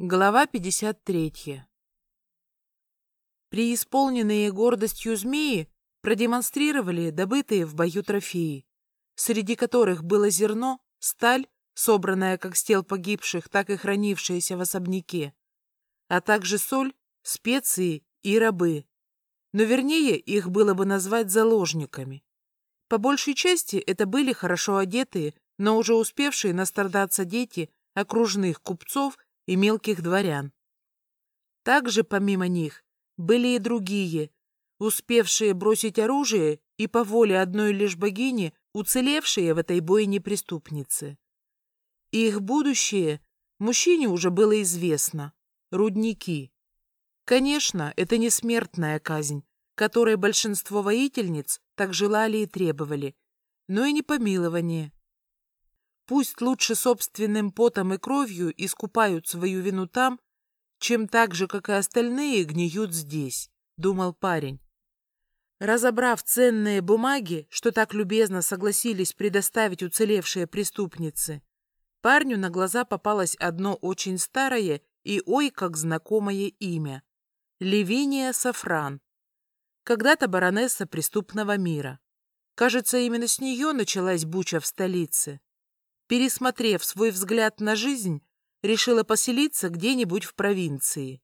Глава 53. Преисполненные гордостью змеи продемонстрировали добытые в бою трофеи, среди которых было зерно, сталь, собранная как с тел погибших, так и хранившаяся в особняке, а также соль, специи и рабы. Но вернее их было бы назвать заложниками. По большей части это были хорошо одетые, но уже успевшие настрадаться дети окружных купцов и мелких дворян. Также, помимо них, были и другие, успевшие бросить оружие и по воле одной лишь богини, уцелевшие в этой бойне преступницы. Их будущее мужчине уже было известно — рудники. Конечно, это не смертная казнь, которой большинство воительниц так желали и требовали, но и не помилование. Пусть лучше собственным потом и кровью искупают свою вину там, чем так же, как и остальные, гниют здесь, — думал парень. Разобрав ценные бумаги, что так любезно согласились предоставить уцелевшие преступницы, парню на глаза попалось одно очень старое и ой как знакомое имя — Левиния Сафран. Когда-то баронесса преступного мира. Кажется, именно с нее началась буча в столице пересмотрев свой взгляд на жизнь, решила поселиться где-нибудь в провинции.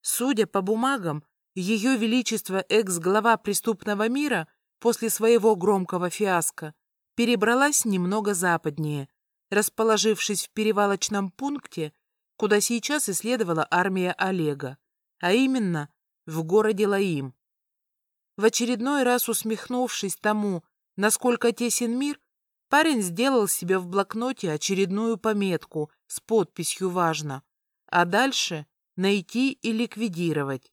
Судя по бумагам, ее величество экс-глава преступного мира после своего громкого фиаско перебралась немного западнее, расположившись в перевалочном пункте, куда сейчас исследовала армия Олега, а именно в городе Лаим. В очередной раз усмехнувшись тому, насколько тесен мир, Парень сделал себе в блокноте очередную пометку с подписью «Важно», а дальше найти и ликвидировать.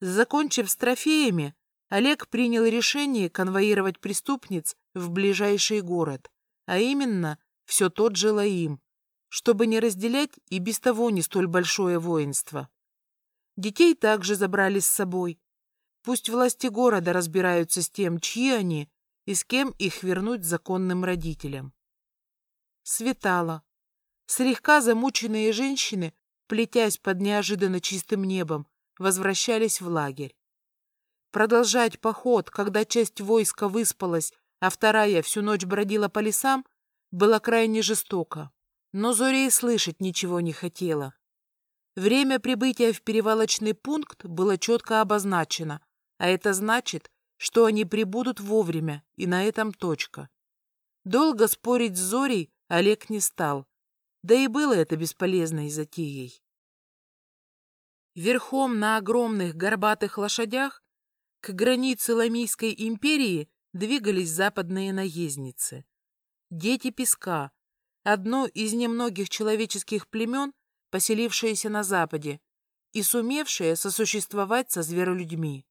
Закончив с трофеями, Олег принял решение конвоировать преступниц в ближайший город, а именно все тот же Лаим, чтобы не разделять и без того не столь большое воинство. Детей также забрали с собой. Пусть власти города разбираются с тем, чьи они, и с кем их вернуть законным родителям. Светало. Слегка замученные женщины, плетясь под неожиданно чистым небом, возвращались в лагерь. Продолжать поход, когда часть войска выспалась, а вторая всю ночь бродила по лесам, было крайне жестоко. Но Зоря слышать ничего не хотела. Время прибытия в перевалочный пункт было четко обозначено, а это значит, что они прибудут вовремя, и на этом точка. Долго спорить с Зорей Олег не стал, да и было это бесполезной затеей. Верхом на огромных горбатых лошадях к границе Ламийской империи двигались западные наездницы. Дети песка, одно из немногих человеческих племен, поселившееся на западе и сумевшее сосуществовать со зверолюдьми.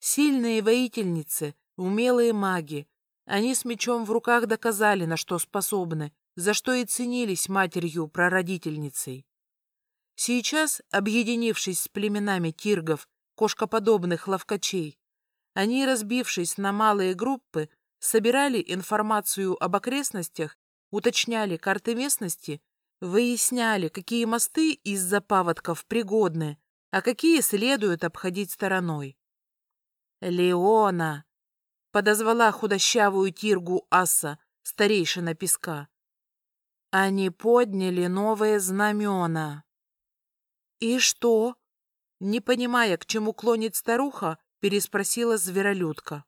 Сильные воительницы, умелые маги. Они с мечом в руках доказали, на что способны, за что и ценились матерью-прародительницей. Сейчас, объединившись с племенами тиргов, кошкоподобных ловкачей, они, разбившись на малые группы, собирали информацию об окрестностях, уточняли карты местности, выясняли, какие мосты из-за паводков пригодны, а какие следует обходить стороной. «Леона!» — подозвала худощавую тиргу Аса, старейшина песка. Они подняли новые знамена. «И что?» Не понимая, к чему клонит старуха, переспросила зверолюдка.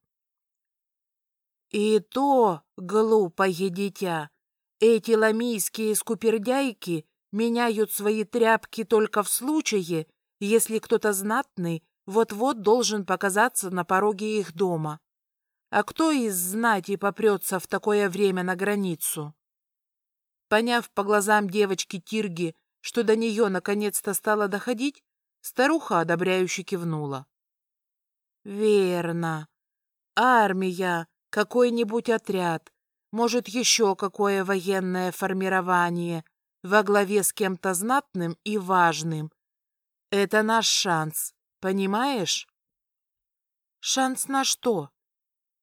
«И то, глупое дитя, эти ламийские скупердяйки меняют свои тряпки только в случае, если кто-то знатный вот-вот должен показаться на пороге их дома. А кто из знати попрется в такое время на границу? Поняв по глазам девочки Тирги, что до нее наконец-то стало доходить, старуха одобряюще кивнула. «Верно. Армия, какой-нибудь отряд, может, еще какое военное формирование во главе с кем-то знатным и важным. Это наш шанс. Понимаешь? Шанс на что?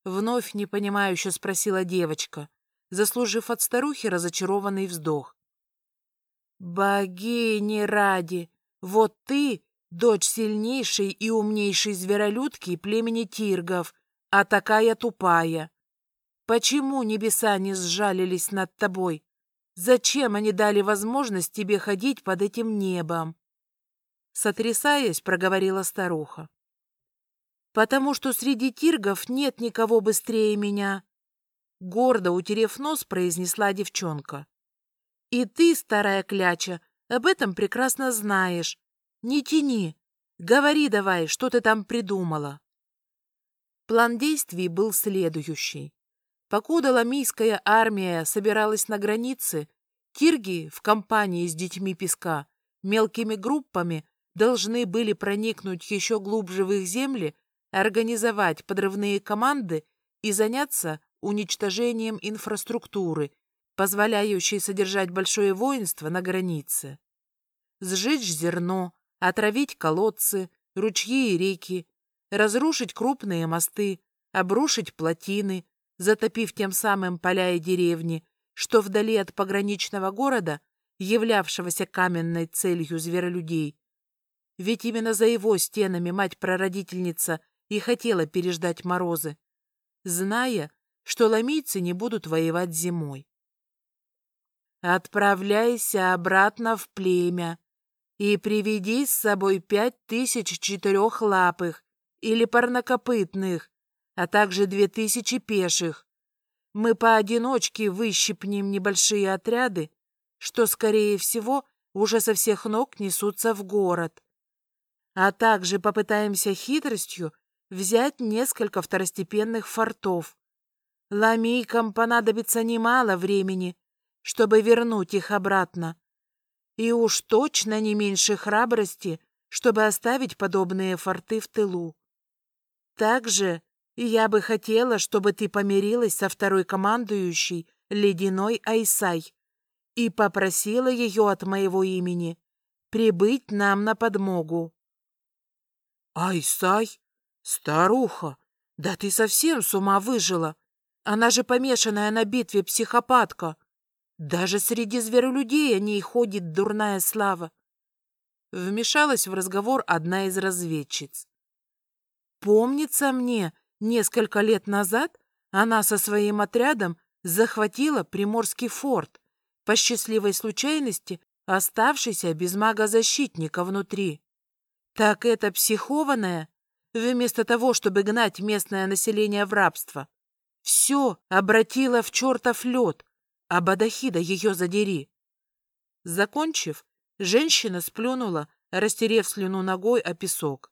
Вновь непонимающе спросила девочка, заслужив от старухи разочарованный вздох. Богини ради! Вот ты, дочь сильнейшей и умнейшей зверолюдки племени Тиргов, а такая тупая. Почему небеса не сжалились над тобой? Зачем они дали возможность тебе ходить под этим небом? Сотрясаясь, проговорила старуха. Потому что среди тиргов нет никого быстрее меня. Гордо утерев нос, произнесла девчонка. И ты, старая кляча, об этом прекрасно знаешь. Не тяни. Говори давай, что ты там придумала. План действий был следующий. Покуда ламийская армия собиралась на границе, кирги в компании с детьми песка мелкими группами должны были проникнуть еще глубже в их земли, организовать подрывные команды и заняться уничтожением инфраструктуры, позволяющей содержать большое воинство на границе. Сжечь зерно, отравить колодцы, ручьи и реки, разрушить крупные мосты, обрушить плотины, затопив тем самым поля и деревни, что вдали от пограничного города, являвшегося каменной целью зверолюдей. Ведь именно за его стенами мать-прародительница и хотела переждать морозы, зная, что ламийцы не будут воевать зимой. «Отправляйся обратно в племя и приведи с собой пять тысяч четырехлапых или парнокопытных, а также две тысячи пеших. Мы поодиночке выщипнем небольшие отряды, что, скорее всего, уже со всех ног несутся в город. А также попытаемся хитростью взять несколько второстепенных фортов. Ламийкам понадобится немало времени, чтобы вернуть их обратно. И уж точно не меньше храбрости, чтобы оставить подобные форты в тылу. Также я бы хотела, чтобы ты помирилась со второй командующей, ледяной Айсай, и попросила ее от моего имени прибыть нам на подмогу. Айсай? Старуха, да ты совсем с ума выжила. Она же помешанная на битве психопатка. Даже среди зверолюдей о ней ходит дурная слава. Вмешалась в разговор одна из разведчиц. Помнится мне, Несколько лет назад она со своим отрядом захватила Приморский форт, по счастливой случайности оставшийся без мага-защитника внутри. Так эта психованная, вместо того, чтобы гнать местное население в рабство, все обратила в чертов лед, а Бадахида ее задери. Закончив, женщина сплюнула, растерев слюну ногой о песок.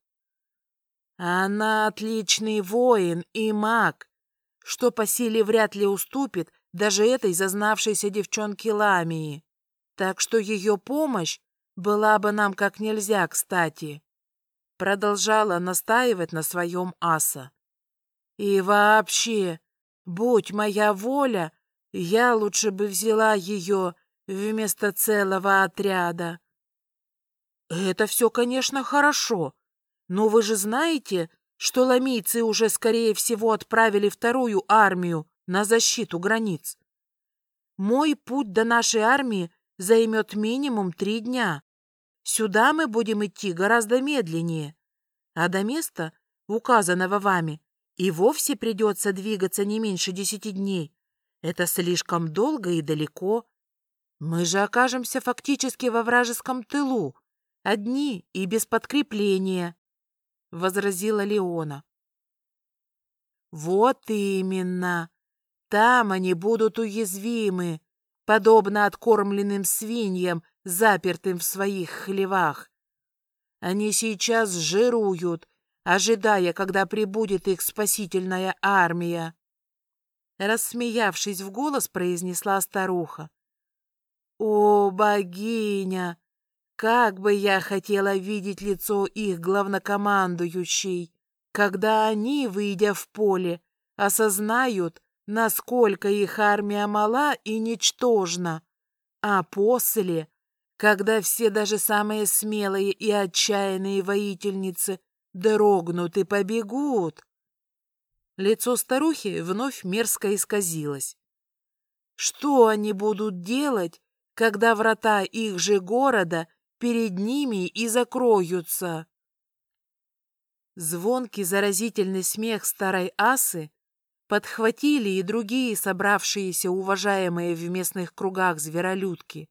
Она отличный воин и маг, что по силе вряд ли уступит даже этой зазнавшейся девчонке Ламии. Так что ее помощь была бы нам как нельзя кстати. Продолжала настаивать на своем аса. И вообще, будь моя воля, я лучше бы взяла ее вместо целого отряда. Это все, конечно, хорошо, но вы же знаете, что ламийцы уже, скорее всего, отправили вторую армию на защиту границ. Мой путь до нашей армии займет минимум три дня. Сюда мы будем идти гораздо медленнее. А до места, указанного вами, и вовсе придется двигаться не меньше десяти дней. Это слишком долго и далеко. Мы же окажемся фактически во вражеском тылу, одни и без подкрепления возразила Леона. Вот именно. Там они будут уязвимы, подобно откормленным свиньям, запертым в своих хлевах. Они сейчас жируют, ожидая, когда прибудет их спасительная армия. Рассмеявшись в голос, произнесла старуха. «О, богиня! Как бы я хотела видеть лицо их главнокомандующей, когда они, выйдя в поле, осознают, насколько их армия мала и ничтожна, а после, когда все даже самые смелые и отчаянные воительницы дрогнут и побегут. Лицо старухи вновь мерзко исказилось. Что они будут делать, когда врата их же города перед ними и закроются. Звонкий заразительный смех старой асы подхватили и другие собравшиеся уважаемые в местных кругах зверолюдки.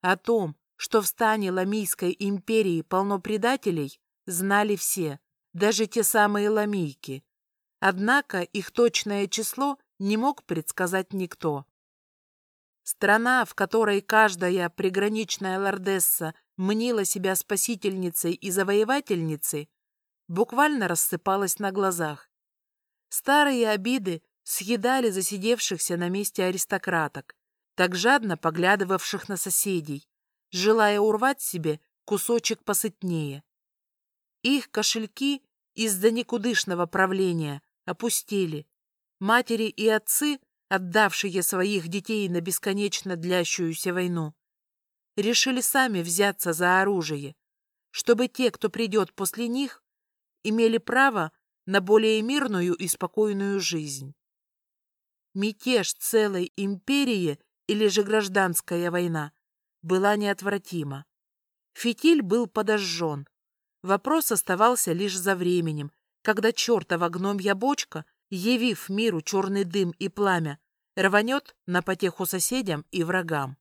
О том, что в стане Ламийской империи полно предателей, знали все, даже те самые ламийки. Однако их точное число не мог предсказать никто. Страна, в которой каждая приграничная лордесса мнила себя спасительницей и завоевательницей, буквально рассыпалась на глазах. Старые обиды съедали засидевшихся на месте аристократок, так жадно поглядывавших на соседей, желая урвать себе кусочек посытнее. Их кошельки из-за никудышного правления опустили. Матери и отцы, отдавшие своих детей на бесконечно длящуюся войну, решили сами взяться за оружие, чтобы те, кто придет после них, имели право на более мирную и спокойную жизнь. Мятеж целой империи или же гражданская война была неотвратима. Фитиль был подожжен. Вопрос оставался лишь за временем, когда чертова гномья бочка, явив миру черный дым и пламя, рванет на потеху соседям и врагам.